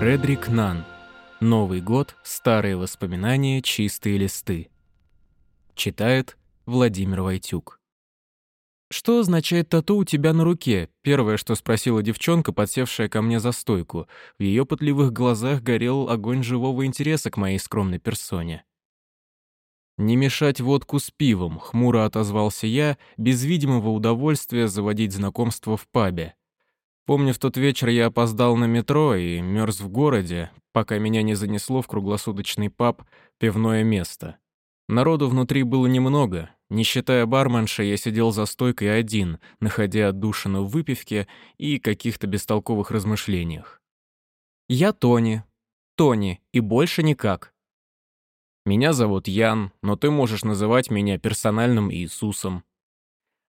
Редрик Нан. Новый год, старые воспоминания, чистые листы. Читает Владимир Войтюк. «Что означает тату у тебя на руке?» Первое, что спросила девчонка, подсевшая ко мне за стойку. В ее пытливых глазах горел огонь живого интереса к моей скромной персоне. «Не мешать водку с пивом», — хмуро отозвался я, без видимого удовольствия заводить знакомство в пабе. Помню, в тот вечер я опоздал на метро и мерз в городе, пока меня не занесло в круглосуточный паб «Пивное место». Народу внутри было немного. Не считая барменша, я сидел за стойкой один, находя отдушину в выпивке и каких-то бестолковых размышлениях. «Я Тони. Тони, и больше никак». «Меня зовут Ян, но ты можешь называть меня персональным Иисусом»,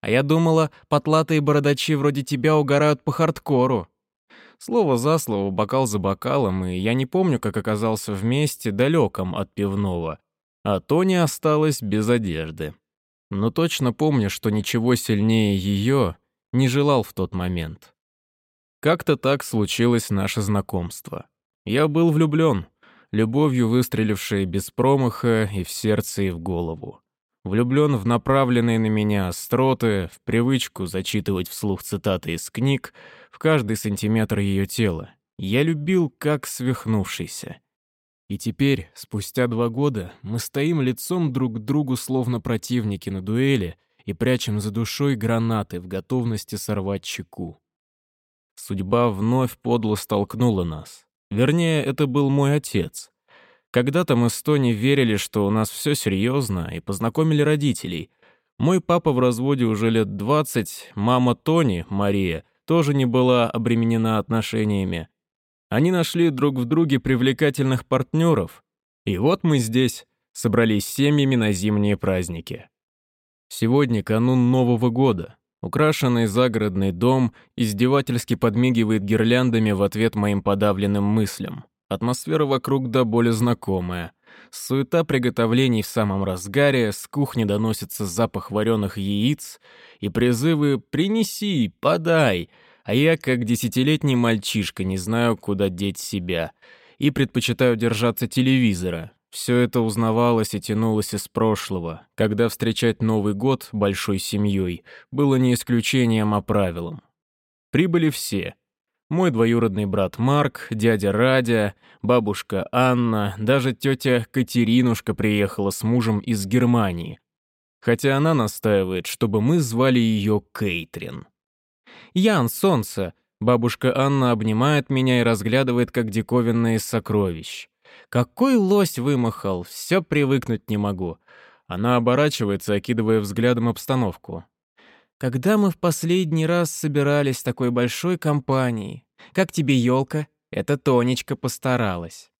а я думала, потлатые бородачи вроде тебя угорают по хардкору. Слово за слово, бокал за бокалом, и я не помню, как оказался вместе далеком от пивного. А Тони осталась без одежды. Но точно помню, что ничего сильнее ее не желал в тот момент. Как-то так случилось наше знакомство. Я был влюблен, любовью выстрелившей без промаха и в сердце, и в голову влюблен в направленные на меня остроты, в привычку зачитывать вслух цитаты из книг, в каждый сантиметр ее тела. Я любил, как свихнувшийся. И теперь, спустя два года, мы стоим лицом друг к другу, словно противники на дуэли, и прячем за душой гранаты в готовности сорвать чеку. Судьба вновь подло столкнула нас. Вернее, это был мой отец. Когда-то мы с Тони верили, что у нас все серьезно, и познакомили родителей. Мой папа в разводе уже лет 20, мама Тони, Мария, тоже не была обременена отношениями. Они нашли друг в друге привлекательных партнеров. И вот мы здесь, собрались семьями на зимние праздники. Сегодня канун Нового года. Украшенный загородный дом издевательски подмигивает гирляндами в ответ моим подавленным мыслям. Атмосфера вокруг до боли знакомая. Суета приготовлений в самом разгаре, с кухни доносится запах вареных яиц и призывы «принеси», «подай», а я, как десятилетний мальчишка, не знаю, куда деть себя, и предпочитаю держаться телевизора. Все это узнавалось и тянулось из прошлого, когда встречать Новый год большой семьей было не исключением, а правилом. Прибыли все — мой двоюродный брат Марк, дядя Радя, бабушка Анна, даже тетя Катеринушка приехала с мужем из Германии. Хотя она настаивает, чтобы мы звали ее Кейтрин. «Ян, солнце!» Бабушка Анна обнимает меня и разглядывает, как диковинные сокровищ. «Какой лось вымахал! Все привыкнуть не могу!» Она оборачивается, окидывая взглядом обстановку. Когда мы в последний раз собирались такой большой компанией? Как тебе елка? Эта Тонечка постаралась.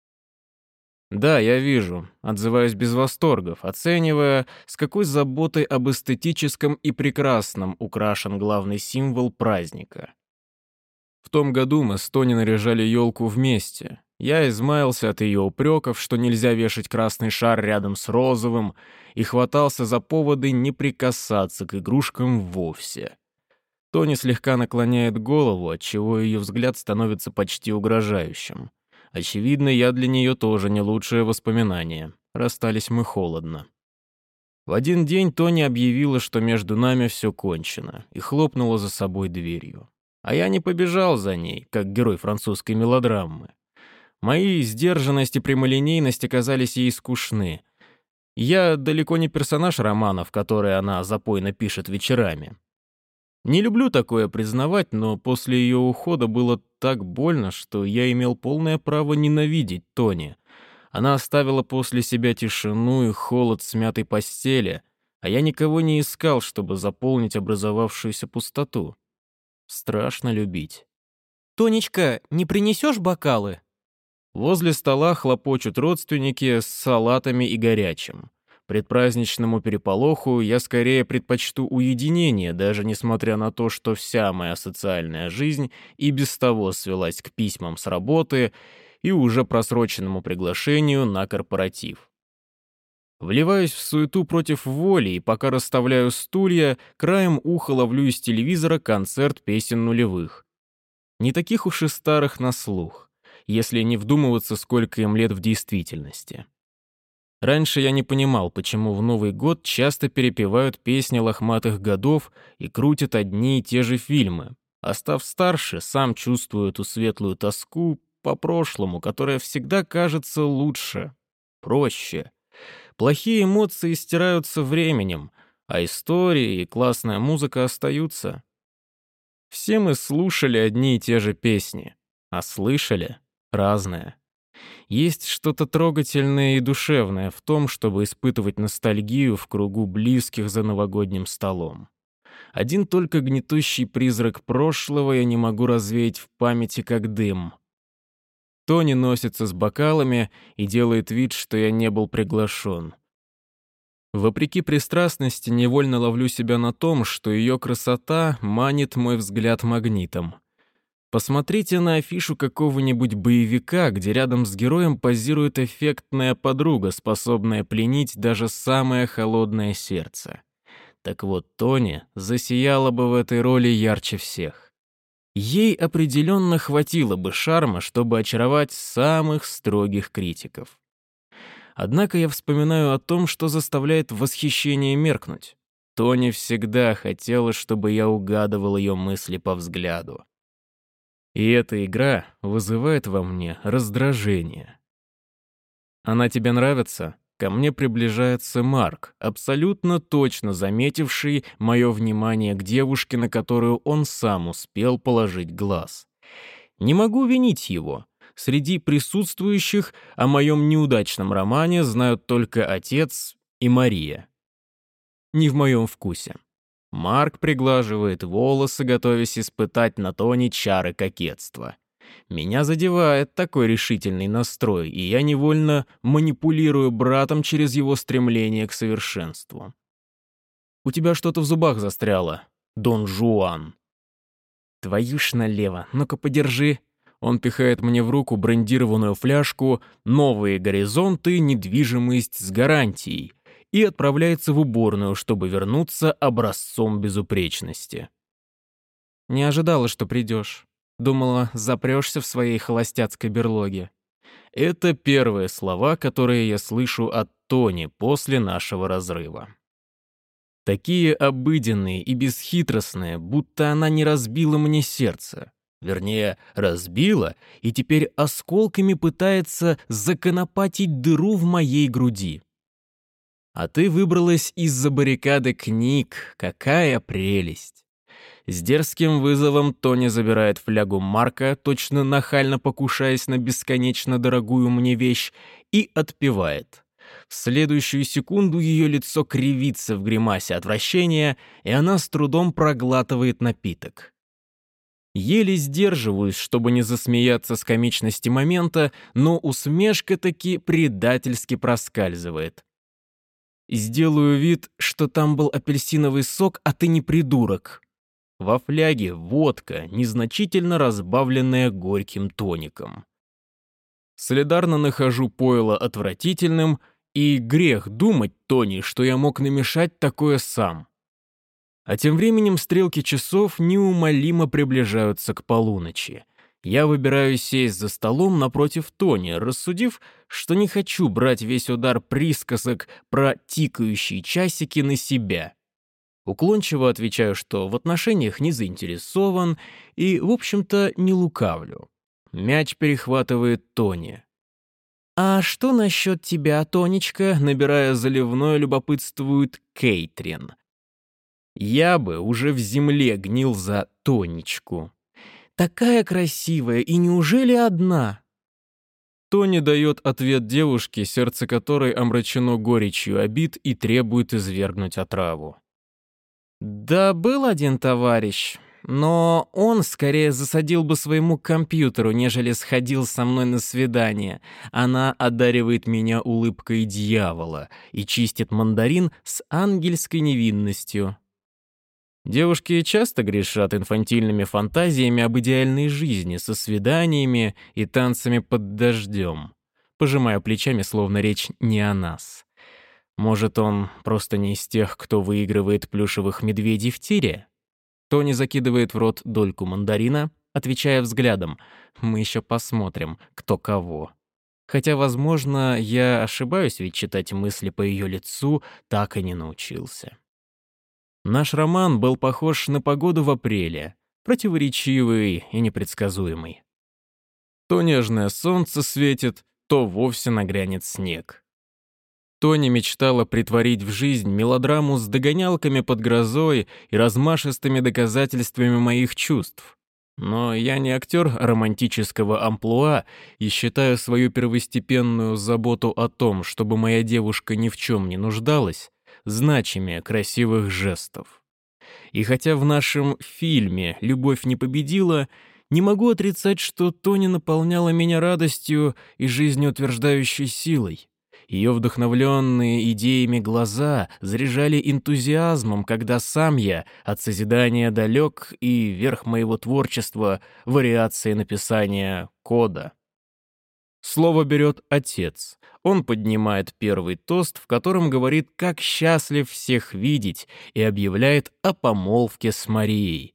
Да, я вижу, отзываюсь без восторгов, оценивая, с какой заботой об эстетическом и прекрасном украшен главный символ праздника. В том году мы с Тони наряжали елку вместе. Я измаялся от ее упреков, что нельзя вешать красный шар рядом с розовым, и хватался за поводы не прикасаться к игрушкам вовсе. Тони слегка наклоняет голову, отчего ее взгляд становится почти угрожающим. Очевидно, я для нее тоже не лучшее воспоминание. Расстались мы холодно. В один день Тони объявила, что между нами все кончено, и хлопнула за собой дверью. А я не побежал за ней, как герой французской мелодрамы. Мои сдержанность и прямолинейность оказались ей скучны. Я далеко не персонаж романов, которые она запойно пишет вечерами. Не люблю такое признавать, но после ее ухода было так больно, что я имел полное право ненавидеть Тони. Она оставила после себя тишину и холод смятой постели, а я никого не искал, чтобы заполнить образовавшуюся пустоту. Страшно любить. «Тонечка, не принесешь бокалы?» Возле стола хлопочут родственники с салатами и горячим. Предпраздничному переполоху я скорее предпочту уединение, даже несмотря на то, что вся моя социальная жизнь и без того свелась к письмам с работы и уже просроченному приглашению на корпоратив. Вливаюсь в суету против воли, и пока расставляю стулья, краем уха ловлю из телевизора концерт песен нулевых. Не таких уж и старых на слух. если не вдумываться, сколько им лет в действительности. Раньше я не понимал, почему в Новый год часто перепевают песни лохматых годов и крутят одни и те же фильмы. А став старше, сам чувствую эту светлую тоску по прошлому, которая всегда кажется лучше, проще. Плохие эмоции стираются временем, а истории и классная музыка остаются. Все мы слушали одни и те же песни, а слышали разное. Есть что-то трогательное и душевное в том, чтобы испытывать ностальгию в кругу близких за новогодним столом. Один только гнетущий призрак прошлого я не могу развеять в памяти как дым. Тони носится с бокалами и делает вид, что я не был приглашен. Вопреки пристрастности, невольно ловлю себя на том, что ее красота манит мой взгляд магнитом. Посмотрите на афишу какого-нибудь боевика, где рядом с героем позирует эффектная подруга, способная пленить даже самое холодное сердце. Так вот, Тони засияла бы в этой роли ярче всех. Ей определенно хватило бы шарма, чтобы очаровать самых строгих критиков. Однако я вспоминаю о том, что заставляет восхищение меркнуть. Тони всегда хотела, чтобы я угадывал ее мысли по взгляду. И эта игра вызывает во мне раздражение. «Она тебе нравится?» Ко мне приближается Марк, абсолютно точно заметивший мое внимание к девушке, на которую он сам успел положить глаз. Не могу винить его. Среди присутствующих о моем неудачном романе знают только отец и Мария. Не в моем вкусе. Марк приглаживает волосы, готовясь испытать на Тони чары кокетства. Меня задевает такой решительный настрой, и я невольно манипулирую братом через его стремление к совершенству. «У тебя что-то в зубах застряло, Дон Жуан». «Твою ж налево, ну-ка подержи». Он пихает мне в руку брендированную фляжку «Новые горизонты. Недвижимость с гарантией» и отправляется в уборную, чтобы вернуться образцом безупречности. «Не ожидала, что придешь», Думала, запрешься в своей холостяцкой берлоге. Это первые слова, которые я слышу от Тони после нашего разрыва. Такие обыденные и бесхитростные, будто она не разбила мне сердце. Вернее, разбила и теперь осколками пытается законопатить дыру в моей груди. А ты выбралась из-за баррикады книг. Какая прелесть! С дерзким вызовом Тони забирает флягу Марка, точно нахально покушаясь на бесконечно дорогую мне вещь, и отпивает. В следующую секунду ее лицо кривится в гримасе отвращения, и она с трудом проглатывает напиток. Еле сдерживаюсь, чтобы не засмеяться с комичности момента, но усмешка таки предательски проскальзывает. Сделаю вид, что там был апельсиновый сок, а ты не придурок. Во фляге водка, незначительно разбавленная горьким тоником. Солидарно нахожу пойло отвратительным, и грех думать, Тони, что я мог намешать такое сам. А тем временем стрелки часов неумолимо приближаются к полуночи. Я выбираю сесть за столом напротив Тони, рассудив, что не хочу брать весь удар присказок про тикающие часики на себя. Уклончиво отвечаю, что в отношениях не заинтересован и, в общем-то, не лукавлю. Мяч перехватывает Тони. «А что насчет тебя, Тонечка?» Набирая заливное, любопытствует Кейтрин. «Я бы уже в земле гнил за Тонечку. Такая красивая, и неужели одна?» Тони дает ответ девушке, сердце которой омрачено горечью обид и требует извергнуть отраву. Да, был один товарищ, но он скорее засадил бы своему компьютеру, нежели сходил со мной на свидание. Она одаривает меня улыбкой дьявола и чистит мандарин с ангельской невинностью. Девушки часто грешат инфантильными фантазиями об идеальной жизни со свиданиями и танцами под дождем. Пожимая плечами, словно речь не о нас. Может, он просто не из тех, кто выигрывает плюшевых медведей в тире? Тони закидывает в рот дольку мандарина, отвечая взглядом. Мы еще посмотрим, кто кого. Хотя, возможно, я ошибаюсь, ведь читать мысли по ее лицу так и не научился. Наш роман был похож на погоду в апреле, противоречивый и непредсказуемый. То нежное солнце светит, то вовсе нагрянет снег. Тони мечтала притворить в жизнь мелодраму с догонялками под грозой и размашистыми доказательствами моих чувств. Но я не актер романтического амплуа и считаю свою первостепенную заботу о том, чтобы моя девушка ни в чем не нуждалась, значимее красивых жестов. И хотя в нашем фильме любовь не победила, не могу отрицать, что Тони наполняла меня радостью и жизнеутверждающей силой. Ее вдохновленные идеями глаза заряжали энтузиазмом, когда сам я от созидания далек и верх моего творчества — вариации написания кода. Слово берет отец. Он поднимает первый тост, в котором говорит, как счастлив всех видеть, и объявляет о помолвке с Марией.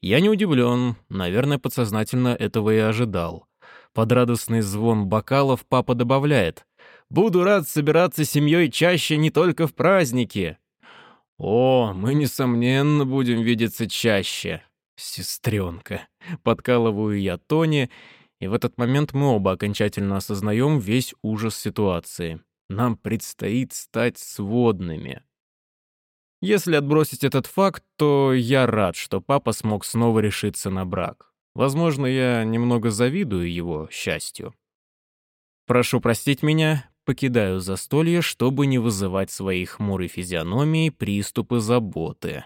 Я не удивлен, наверное, подсознательно этого и ожидал. Под радостный звон бокалов папа добавляет Буду рад собираться с семьей чаще не только в праздники. О, мы, несомненно, будем видеться чаще. Сестренка. Подкалываю я Тони, и в этот момент мы оба окончательно осознаем весь ужас ситуации. Нам предстоит стать сводными. Если отбросить этот факт, то я рад, что папа смог снова решиться на брак. Возможно, я немного завидую его счастью. Прошу простить меня, покидаю застолье, чтобы не вызывать своей хмурой физиономии приступы заботы.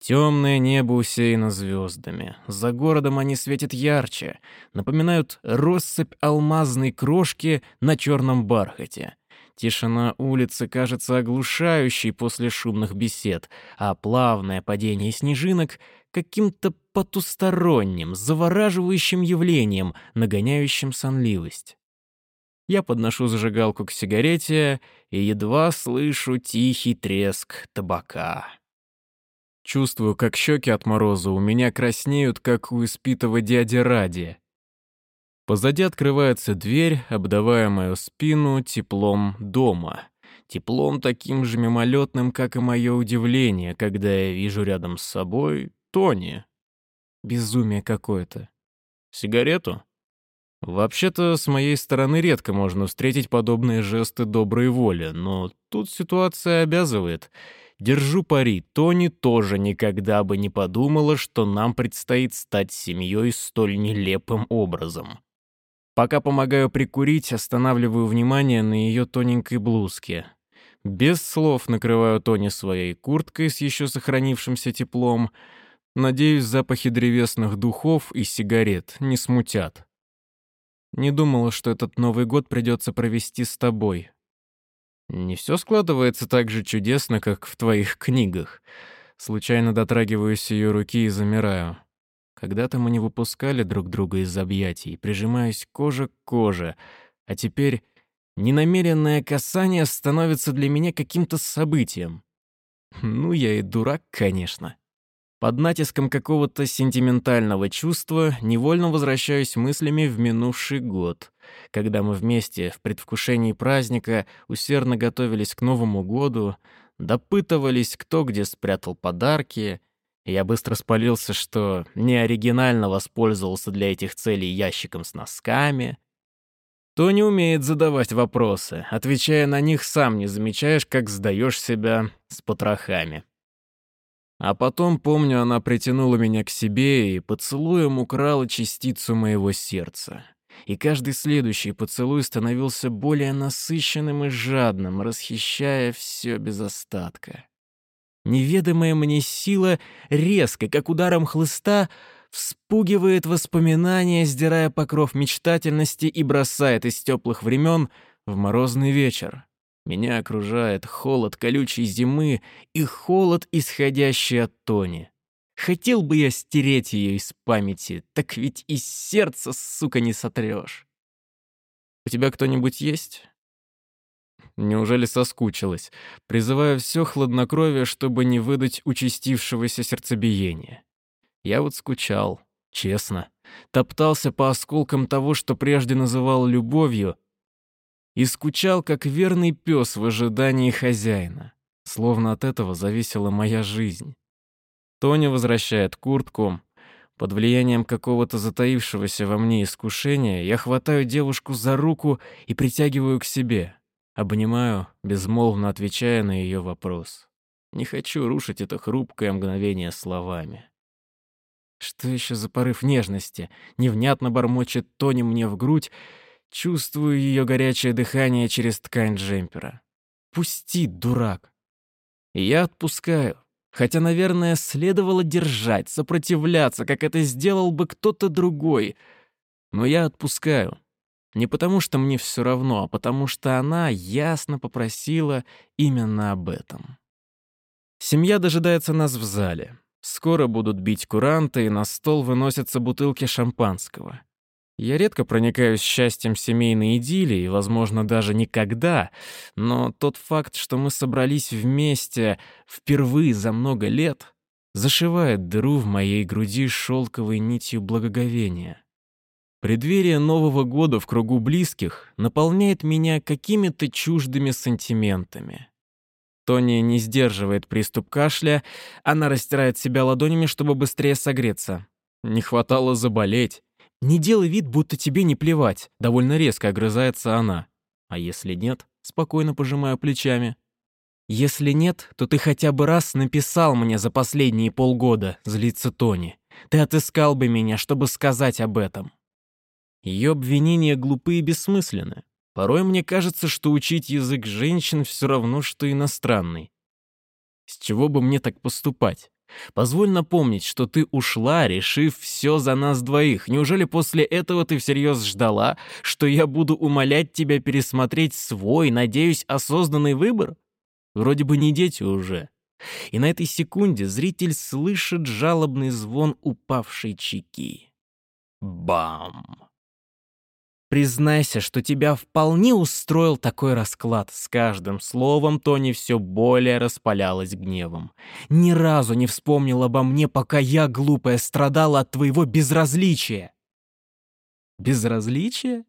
Темное небо усеяно звездами. За городом они светят ярче, напоминают россыпь алмазной крошки на черном бархате. Тишина улицы кажется оглушающей после шумных бесед, а плавное падение снежинок — каким-то потусторонним, завораживающим явлением, нагоняющим сонливость. Я подношу зажигалку к сигарете и едва слышу тихий треск табака. Чувствую, как щеки от мороза у меня краснеют, как у испитого дяди Ради. Позади открывается дверь, обдавая мою спину теплом дома. Теплом таким же мимолетным, как и мое удивление, когда я вижу рядом с собой Тони. Безумие какое-то. Сигарету? Вообще-то, с моей стороны редко можно встретить подобные жесты доброй воли, но тут ситуация обязывает. Держу пари, Тони тоже никогда бы не подумала, что нам предстоит стать семьей столь нелепым образом. Пока помогаю прикурить, останавливаю внимание на ее тоненькой блузке. Без слов накрываю Тони своей курткой с еще сохранившимся теплом. Надеюсь, запахи древесных духов и сигарет не смутят. Не думала, что этот Новый год придется провести с тобой. Не все складывается так же чудесно, как в твоих книгах. Случайно дотрагиваюсь ее руки и замираю. Когда-то мы не выпускали друг друга из объятий, прижимаясь кожа к коже, а теперь ненамеренное касание становится для меня каким-то событием. Ну, я и дурак, конечно. Под натиском какого-то сентиментального чувства невольно возвращаюсь мыслями в минувший год, когда мы вместе в предвкушении праздника усердно готовились к Новому году, допытывались, кто где спрятал подарки. Я быстро спалился, что не оригинально воспользовался для этих целей ящиком с носками. То не умеет задавать вопросы, отвечая на них сам не замечаешь, как сдаешь себя с потрохами. А потом, помню, она притянула меня к себе и поцелуем украла частицу моего сердца. И каждый следующий поцелуй становился более насыщенным и жадным, расхищая все без остатка. Неведомая мне сила резко, как ударом хлыста, вспугивает воспоминания, сдирая покров мечтательности и бросает из теплых времен в морозный вечер. Меня окружает холод колючей зимы и холод, исходящий от Тони. Хотел бы я стереть ее из памяти, так ведь из сердца, сука, не сотрешь. У тебя кто-нибудь есть? Неужели соскучилась? Призывая все хладнокровие, чтобы не выдать участившегося сердцебиения. Я вот скучал. Честно, топтался по осколкам того, что прежде называл любовью, и скучал, как верный пес в ожидании хозяина. Словно от этого зависела моя жизнь. Тоня возвращает куртку. Под влиянием какого-то затаившегося во мне искушения я хватаю девушку за руку и притягиваю к себе. Обнимаю, безмолвно отвечая на ее вопрос. Не хочу рушить это хрупкое мгновение словами. Что еще за порыв нежности? Невнятно бормочет Тони мне в грудь. Чувствую ее горячее дыхание через ткань джемпера. Пусти, дурак. Я отпускаю. Хотя, наверное, следовало держать, сопротивляться, как это сделал бы кто-то другой. Но я отпускаю. Не потому, что мне все равно, а потому что она ясно попросила именно об этом. Семья дожидается нас в зале. Скоро будут бить куранты, и на стол выносятся бутылки шампанского. Я редко проникаюсь счастьем семейной идиллии, возможно, даже никогда, но тот факт, что мы собрались вместе впервые за много лет, зашивает дыру в моей груди шелковой нитью благоговения. Преддверие Нового года в кругу близких наполняет меня какими-то чуждыми сантиментами. Тони не сдерживает приступ кашля, она растирает себя ладонями, чтобы быстрее согреться. Не хватало заболеть. «Не делай вид, будто тебе не плевать», — довольно резко огрызается она. А если нет, спокойно пожимаю плечами. «Если нет, то ты хотя бы раз написал мне за последние полгода», — злится Тони. «Ты отыскал бы меня, чтобы сказать об этом». Ее обвинения глупы и бессмысленны. Порой мне кажется, что учить язык женщин все равно, что иностранный. С чего бы мне так поступать? Позволь напомнить, что ты ушла, решив все за нас двоих. Неужели после этого ты всерьез ждала, что я буду умолять тебя пересмотреть свой, надеюсь, осознанный выбор? Вроде бы не дети уже. И на этой секунде зритель слышит жалобный звон упавшей чеки. Бам! Признайся, что тебя вполне устроил такой расклад. С каждым словом Тони все более распалялась гневом. Ни разу не вспомнил обо мне, пока я, глупая, страдала от твоего безразличия. Безразличие?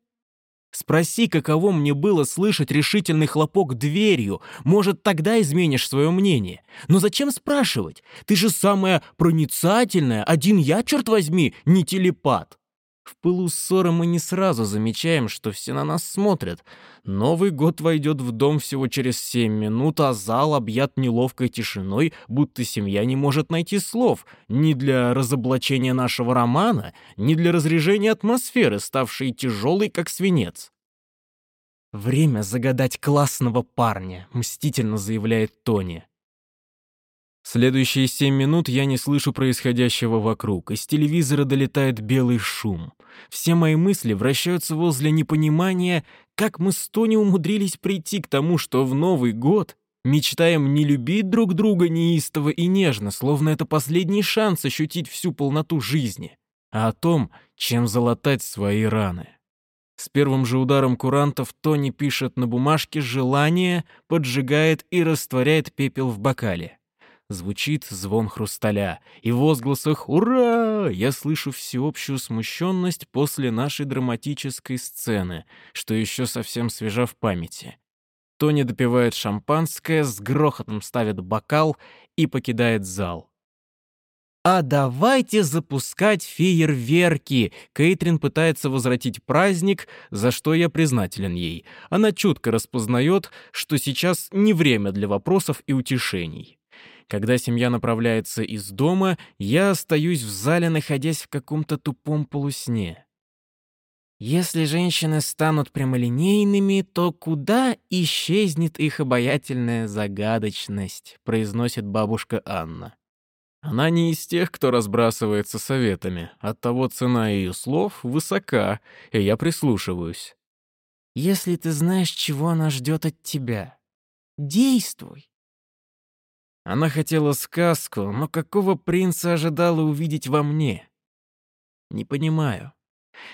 Спроси, каково мне было слышать решительный хлопок дверью. Может, тогда изменишь свое мнение. Но зачем спрашивать? Ты же самая проницательная. Один я, черт возьми, не телепат. В пылу ссоры мы не сразу замечаем, что все на нас смотрят. Новый год войдет в дом всего через семь минут, а зал объят неловкой тишиной, будто семья не может найти слов ни для разоблачения нашего романа, ни для разрежения атмосферы, ставшей тяжелой, как свинец. «Время загадать классного парня», — мстительно заявляет Тони. Следующие семь минут я не слышу происходящего вокруг. Из телевизора долетает белый шум. Все мои мысли вращаются возле непонимания, как мы с Тони умудрились прийти к тому, что в Новый год мечтаем не любить друг друга неистово и нежно, словно это последний шанс ощутить всю полноту жизни, а о том, чем залатать свои раны. С первым же ударом курантов Тони пишет на бумажке желание, поджигает и растворяет пепел в бокале. Звучит звон хрусталя, и в возгласах «Ура!» я слышу всеобщую смущенность после нашей драматической сцены, что еще совсем свежа в памяти. Тони допивает шампанское, с грохотом ставит бокал и покидает зал. «А давайте запускать фейерверки!» Кейтрин пытается возвратить праздник, за что я признателен ей. Она чутко распознает, что сейчас не время для вопросов и утешений. Когда семья направляется из дома, я остаюсь в зале, находясь в каком-то тупом полусне. Если женщины станут прямолинейными, то куда исчезнет их обаятельная загадочность, произносит бабушка Анна. Она не из тех, кто разбрасывается советами, оттого цена ее слов высока, и я прислушиваюсь. Если ты знаешь, чего она ждет от тебя, действуй. Она хотела сказку, но какого принца ожидала увидеть во мне? Не понимаю.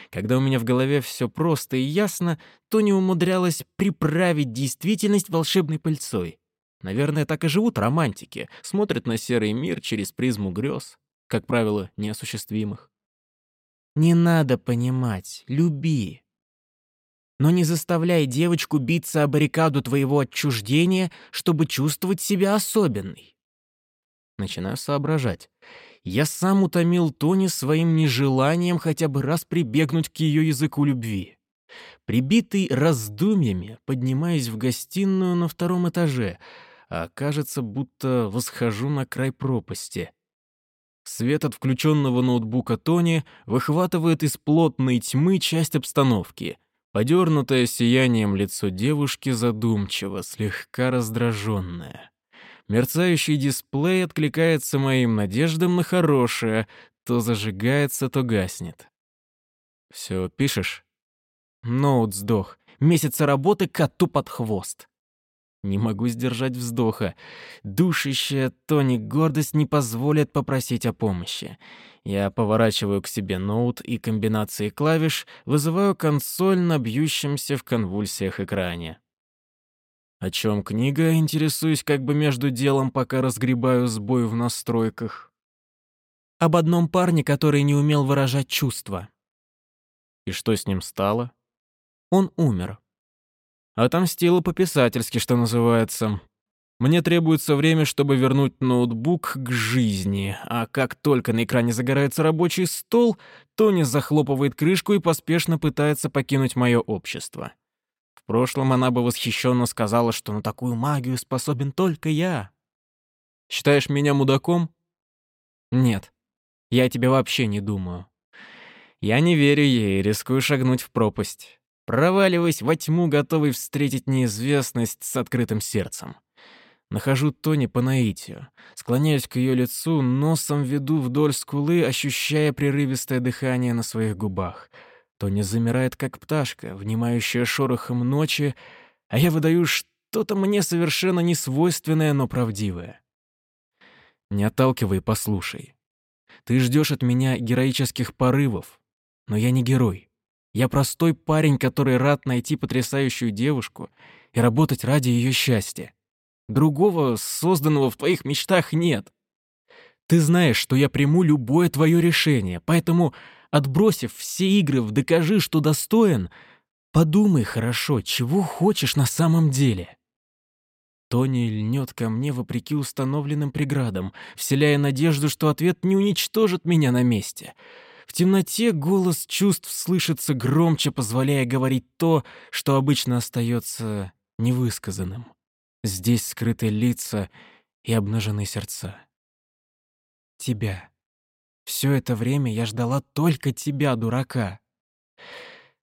Когда у меня в голове все просто и ясно, то не умудрялась приправить действительность волшебной пыльцой. Наверное, так и живут романтики, смотрят на серый мир через призму грез, как правило, неосуществимых. Не надо понимать, люби. Но не заставляй девочку биться о баррикаду твоего отчуждения, чтобы чувствовать себя особенной. Начинаю соображать. Я сам утомил Тони своим нежеланием хотя бы раз прибегнуть к ее языку любви. Прибитый раздумьями, поднимаюсь в гостиную на втором этаже, а кажется, будто восхожу на край пропасти. Свет от включенного ноутбука Тони выхватывает из плотной тьмы часть обстановки. Подернутое сиянием лицо девушки задумчиво, слегка раздраженное. Мерцающий дисплей откликается моим надеждам на хорошее, то зажигается, то гаснет. «Все пишешь?» Ноут сдох. Месяца работы коту под хвост. Не могу сдержать вздоха. Душащая Тони гордость не позволит попросить о помощи. Я поворачиваю к себе ноут и комбинации клавиш вызываю консоль на бьющемся в конвульсиях экране. О чем книга, интересуюсь как бы между делом, пока разгребаю сбой в настройках. Об одном парне, который не умел выражать чувства. И что с ним стало? Он умер. Отомстила по-писательски, что называется. Мне требуется время, чтобы вернуть ноутбук к жизни, а как только на экране загорается рабочий стол, Тони захлопывает крышку и поспешно пытается покинуть мое общество. В прошлом она бы восхищенно сказала, что на такую магию способен только я. Считаешь меня мудаком? Нет, я тебе вообще не думаю. Я не верю ей и рискую шагнуть в пропасть. Проваливаясь во тьму, готовый встретить неизвестность с открытым сердцем. Нахожу Тони по наитию, склоняюсь к ее лицу, носом веду вдоль скулы, ощущая прерывистое дыхание на своих губах. Тони замирает, как пташка, внимающая шорохом ночи, а я выдаю что-то мне совершенно несвойственное, но правдивое. Не отталкивай, послушай. Ты ждешь от меня героических порывов, но я не герой. Я простой парень, который рад найти потрясающую девушку и работать ради ее счастья. Другого, созданного в твоих мечтах, нет. Ты знаешь, что я приму любое твое решение, поэтому, отбросив все игры в «докажи, что достоин», подумай хорошо, чего хочешь на самом деле. Тони льнет ко мне вопреки установленным преградам, вселяя надежду, что ответ не уничтожит меня на месте — в темноте голос чувств слышится громче, позволяя говорить то, что обычно остается невысказанным. Здесь скрыты лица и обнажены сердца. Тебя. Все это время я ждала только тебя, дурака.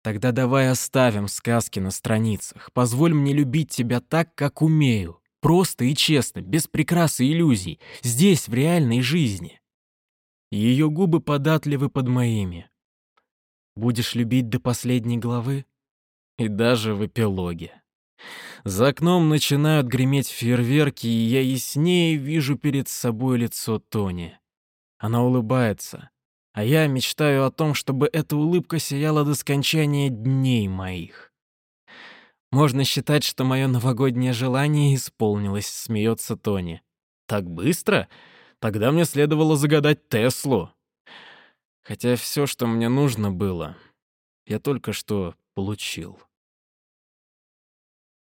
Тогда давай оставим сказки на страницах. Позволь мне любить тебя так, как умею. Просто и честно, без прикрас и иллюзий. Здесь, в реальной жизни. Ее губы податливы под моими. Будешь любить до последней главы? И даже в эпилоге. За окном начинают греметь фейерверки, и я яснее вижу перед собой лицо Тони. Она улыбается, а я мечтаю о том, чтобы эта улыбка сияла до скончания дней моих. Можно считать, что мое новогоднее желание исполнилось, смеется Тони. Так быстро? Тогда мне следовало загадать Теслу. Хотя все, что мне нужно было, я только что получил.